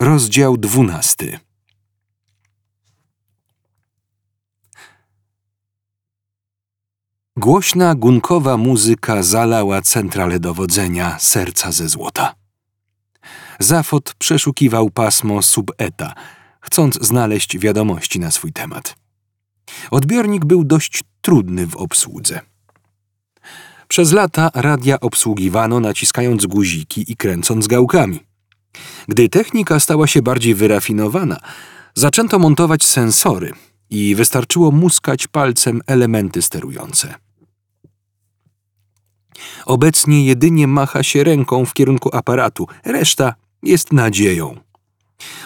Rozdział dwunasty. Głośna, gunkowa muzyka zalała centralę dowodzenia serca ze złota. Zafot przeszukiwał pasmo subeta, chcąc znaleźć wiadomości na swój temat. Odbiornik był dość trudny w obsłudze. Przez lata radia obsługiwano naciskając guziki i kręcąc gałkami. Gdy technika stała się bardziej wyrafinowana, zaczęto montować sensory i wystarczyło muskać palcem elementy sterujące. Obecnie jedynie macha się ręką w kierunku aparatu, reszta jest nadzieją.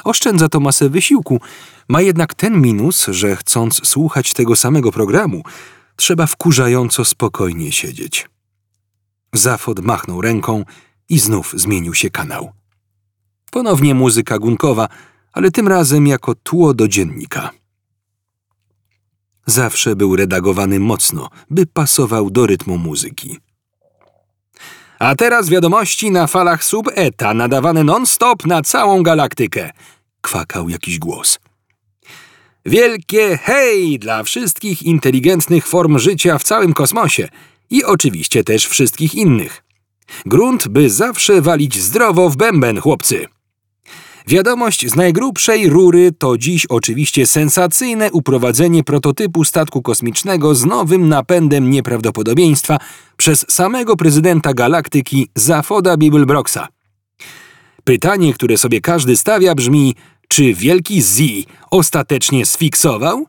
Oszczędza to masę wysiłku, ma jednak ten minus, że chcąc słuchać tego samego programu, trzeba wkurzająco spokojnie siedzieć. Zafod machnął ręką i znów zmienił się kanał. Ponownie muzyka gunkowa, ale tym razem jako tło do dziennika. Zawsze był redagowany mocno, by pasował do rytmu muzyki. A teraz wiadomości na falach sub-eta, nadawane non-stop na całą galaktykę, kwakał jakiś głos. Wielkie hej dla wszystkich inteligentnych form życia w całym kosmosie i oczywiście też wszystkich innych. Grunt, by zawsze walić zdrowo w bęben, chłopcy. Wiadomość z najgrubszej rury to dziś oczywiście sensacyjne uprowadzenie prototypu statku kosmicznego z nowym napędem nieprawdopodobieństwa przez samego prezydenta galaktyki Zafoda Bibelbroxa. Pytanie, które sobie każdy stawia brzmi, czy wielki Z ostatecznie sfiksował?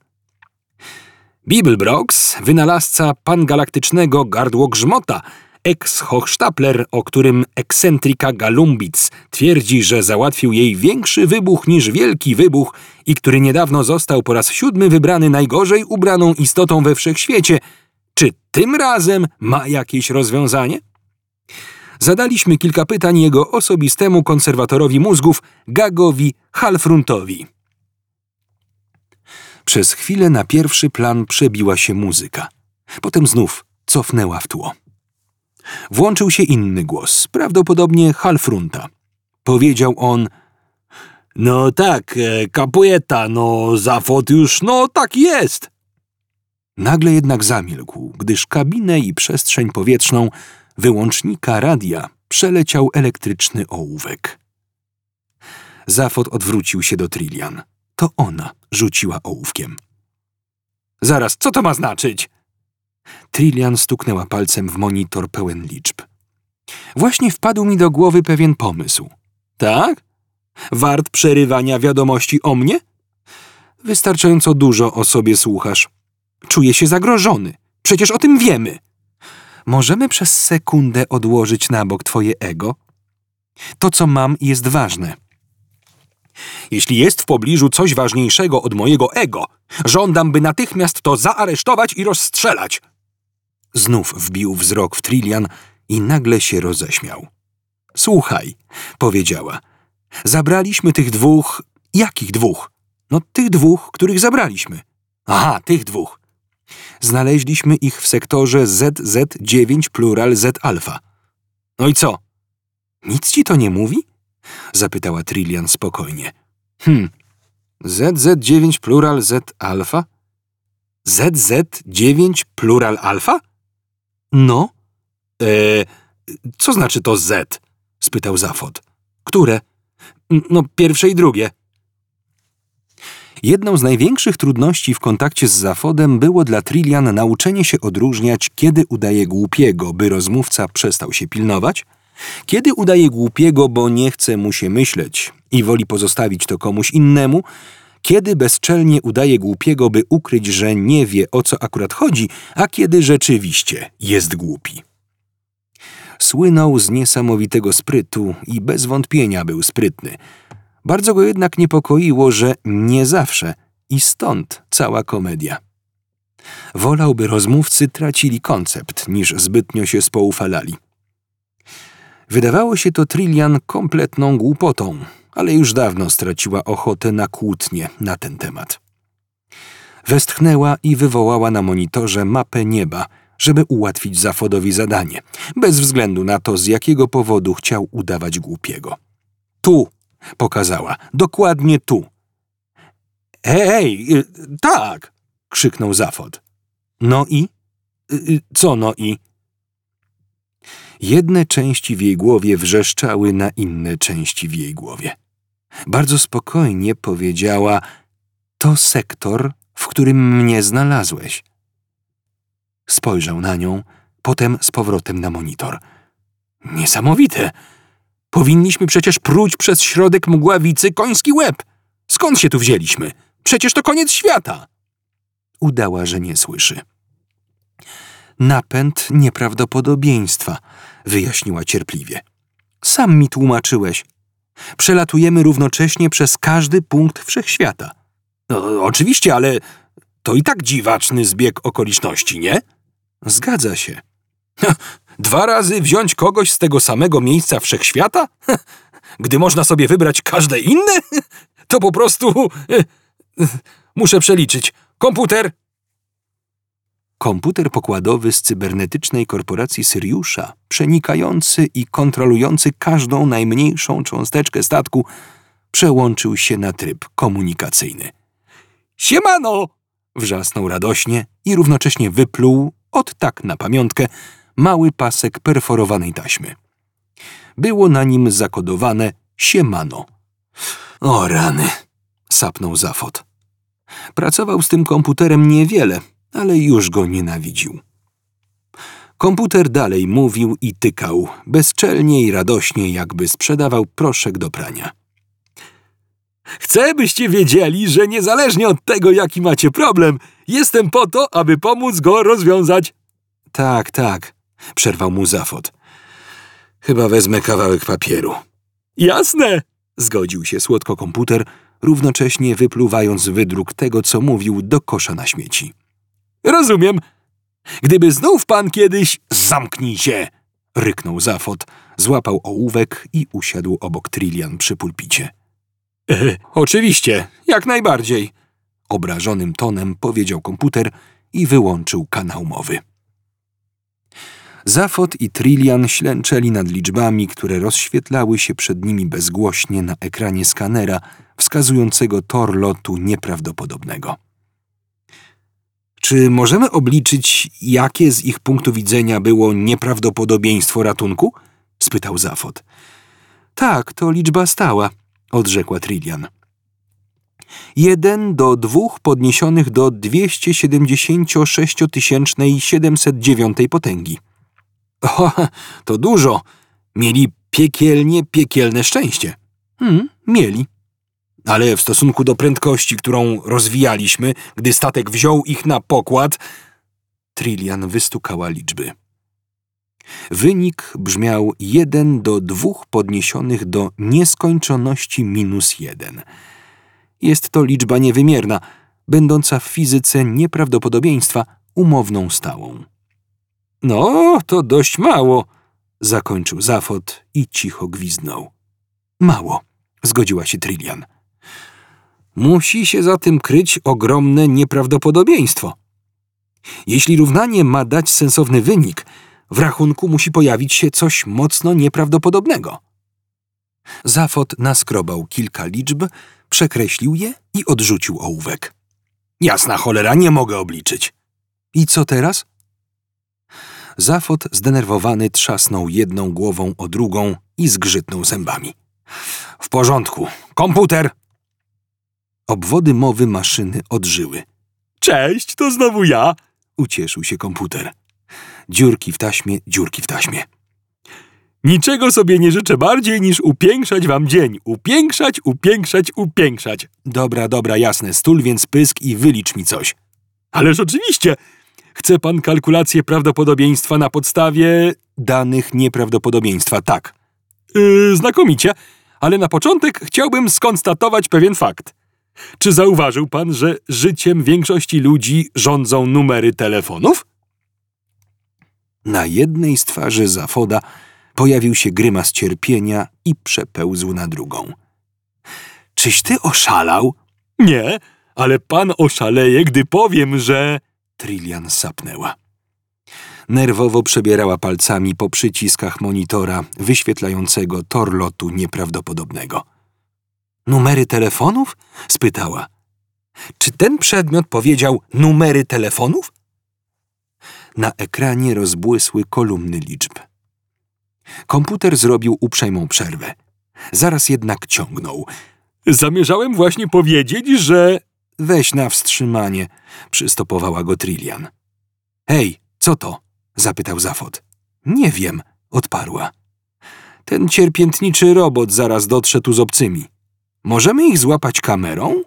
Bibelbrox, wynalazca pangalaktycznego gardłogrzmota, ex-Hochstapler, o którym ekscentryka Galumbic twierdzi, że załatwił jej większy wybuch niż wielki wybuch i który niedawno został po raz siódmy wybrany najgorzej ubraną istotą we wszechświecie, czy tym razem ma jakieś rozwiązanie? Zadaliśmy kilka pytań jego osobistemu konserwatorowi mózgów, Gagowi Halfruntowi. Przez chwilę na pierwszy plan przebiła się muzyka. Potem znów cofnęła w tło. Włączył się inny głos, prawdopodobnie Halfrunta. Powiedział on: No tak, e, no zafot już, no tak jest. Nagle jednak zamilkł, gdyż kabinę i przestrzeń powietrzną wyłącznika radia przeleciał elektryczny ołówek. Zafot odwrócił się do Trillian. To ona rzuciła ołówkiem. Zaraz, co to ma znaczyć? Trillian stuknęła palcem w monitor pełen liczb. Właśnie wpadł mi do głowy pewien pomysł. Tak? Wart przerywania wiadomości o mnie? Wystarczająco dużo o sobie słuchasz. Czuję się zagrożony. Przecież o tym wiemy. Możemy przez sekundę odłożyć na bok twoje ego? To, co mam, jest ważne. Jeśli jest w pobliżu coś ważniejszego od mojego ego, żądam, by natychmiast to zaaresztować i rozstrzelać. Znów wbił wzrok w Trillian i nagle się roześmiał. Słuchaj, powiedziała. Zabraliśmy tych dwóch. Jakich dwóch? No tych dwóch, których zabraliśmy. Aha, tych dwóch. Znaleźliśmy ich w sektorze ZZ9 plural Z alfa. No i co? Nic ci to nie mówi? Zapytała Trillian spokojnie. Hm. ZZ9 plural Z alfa? ZZ9 plural alfa? No? E, co znaczy to Z? spytał Zafod. Które? No, pierwsze i drugie. Jedną z największych trudności w kontakcie z Zafodem było dla Trillian nauczenie się odróżniać, kiedy udaje głupiego, by rozmówca przestał się pilnować, kiedy udaje głupiego, bo nie chce mu się myśleć i woli pozostawić to komuś innemu, kiedy bezczelnie udaje głupiego, by ukryć, że nie wie o co akurat chodzi, a kiedy rzeczywiście jest głupi. Słynął z niesamowitego sprytu i bez wątpienia był sprytny. Bardzo go jednak niepokoiło, że nie zawsze i stąd cała komedia. Wolałby rozmówcy tracili koncept, niż zbytnio się spoufalali. Wydawało się to Trillian kompletną głupotą, ale już dawno straciła ochotę na kłótnie na ten temat. Westchnęła i wywołała na monitorze mapę nieba, żeby ułatwić Zafodowi zadanie, bez względu na to, z jakiego powodu chciał udawać głupiego. Tu, Pokazała. Dokładnie tu. Ej, y, tak! krzyknął Zafod. No i? Y, y, co no i? Jedne części w jej głowie wrzeszczały na inne części w jej głowie. Bardzo spokojnie powiedziała: To sektor, w którym mnie znalazłeś. Spojrzał na nią, potem z powrotem na monitor. Niesamowite! Powinniśmy przecież pruć przez środek mgławicy koński łeb. Skąd się tu wzięliśmy? Przecież to koniec świata! Udała, że nie słyszy. Napęd nieprawdopodobieństwa, wyjaśniła cierpliwie. Sam mi tłumaczyłeś. Przelatujemy równocześnie przez każdy punkt wszechświata. No, oczywiście, ale to i tak dziwaczny zbieg okoliczności, nie? Zgadza się. Dwa razy wziąć kogoś z tego samego miejsca wszechświata? Gdy można sobie wybrać każde inne? To po prostu. Muszę przeliczyć. Komputer! Komputer pokładowy z cybernetycznej korporacji Syriusza, przenikający i kontrolujący każdą najmniejszą cząsteczkę statku, przełączył się na tryb komunikacyjny. Siemano! wrzasnął radośnie i równocześnie wypluł, od tak na pamiątkę, mały pasek perforowanej taśmy. Było na nim zakodowane siemano. O rany, sapnął Zafot. Pracował z tym komputerem niewiele, ale już go nienawidził. Komputer dalej mówił i tykał, bezczelnie i radośnie, jakby sprzedawał proszek do prania. Chcę, byście wiedzieli, że niezależnie od tego, jaki macie problem, jestem po to, aby pomóc go rozwiązać. Tak, tak, przerwał mu Zafot. Chyba wezmę kawałek papieru. Jasne, zgodził się słodko komputer, równocześnie wypluwając wydruk tego, co mówił, do kosza na śmieci. Rozumiem. Gdyby znów pan kiedyś... Zamknij się! ryknął Zafot, złapał ołówek i usiadł obok Trillian przy pulpicie. E, oczywiście, jak najbardziej. Obrażonym tonem powiedział komputer i wyłączył kanał mowy. Zafot i Trillian ślęczeli nad liczbami, które rozświetlały się przed nimi bezgłośnie na ekranie skanera, wskazującego tor lotu nieprawdopodobnego. Czy możemy obliczyć, jakie z ich punktu widzenia było nieprawdopodobieństwo ratunku? spytał Zafot. Tak, to liczba stała, odrzekła Trillian. Jeden do dwóch podniesionych do 276 709 potęgi. O, to dużo. Mieli piekielnie piekielne szczęście. Hmm, mieli. Ale w stosunku do prędkości, którą rozwijaliśmy, gdy statek wziął ich na pokład, Trillian wystukała liczby. Wynik brzmiał jeden do dwóch podniesionych do nieskończoności minus jeden. Jest to liczba niewymierna, będąca w fizyce nieprawdopodobieństwa umowną stałą. No, to dość mało, zakończył Zafot i cicho gwiznął. Mało, zgodziła się Trillian. Musi się za tym kryć ogromne nieprawdopodobieństwo. Jeśli równanie ma dać sensowny wynik, w rachunku musi pojawić się coś mocno nieprawdopodobnego. Zafot naskrobał kilka liczb, przekreślił je i odrzucił ołówek. Jasna cholera, nie mogę obliczyć. I co teraz? Zafot zdenerwowany trzasnął jedną głową o drugą i zgrzytnął zębami. W porządku. Komputer! Obwody mowy maszyny odżyły. Cześć, to znowu ja! Ucieszył się komputer. Dziurki w taśmie, dziurki w taśmie. Niczego sobie nie życzę bardziej niż upiększać wam dzień. Upiększać, upiększać, upiększać. Dobra, dobra, jasne. Stul więc pysk i wylicz mi coś. Ależ oczywiście. Chce pan kalkulację prawdopodobieństwa na podstawie danych nieprawdopodobieństwa, tak. Yy, znakomicie, ale na początek chciałbym skonstatować pewien fakt. Czy zauważył pan, że życiem większości ludzi rządzą numery telefonów? Na jednej z twarzy Zafoda pojawił się grymas cierpienia i przepełzł na drugą. Czyś ty oszalał? Nie, ale pan oszaleje, gdy powiem, że... Trillian sapnęła. Nerwowo przebierała palcami po przyciskach monitora wyświetlającego tor lotu nieprawdopodobnego. Numery telefonów? spytała. Czy ten przedmiot powiedział numery telefonów? Na ekranie rozbłysły kolumny liczb. Komputer zrobił uprzejmą przerwę. Zaraz jednak ciągnął. Zamierzałem właśnie powiedzieć, że... Weź na wstrzymanie, przystopowała go Trillian. Hej, co to? zapytał Zafot. Nie wiem, odparła. Ten cierpiętniczy robot zaraz dotrze tu z obcymi. Możemy ich złapać kamerą?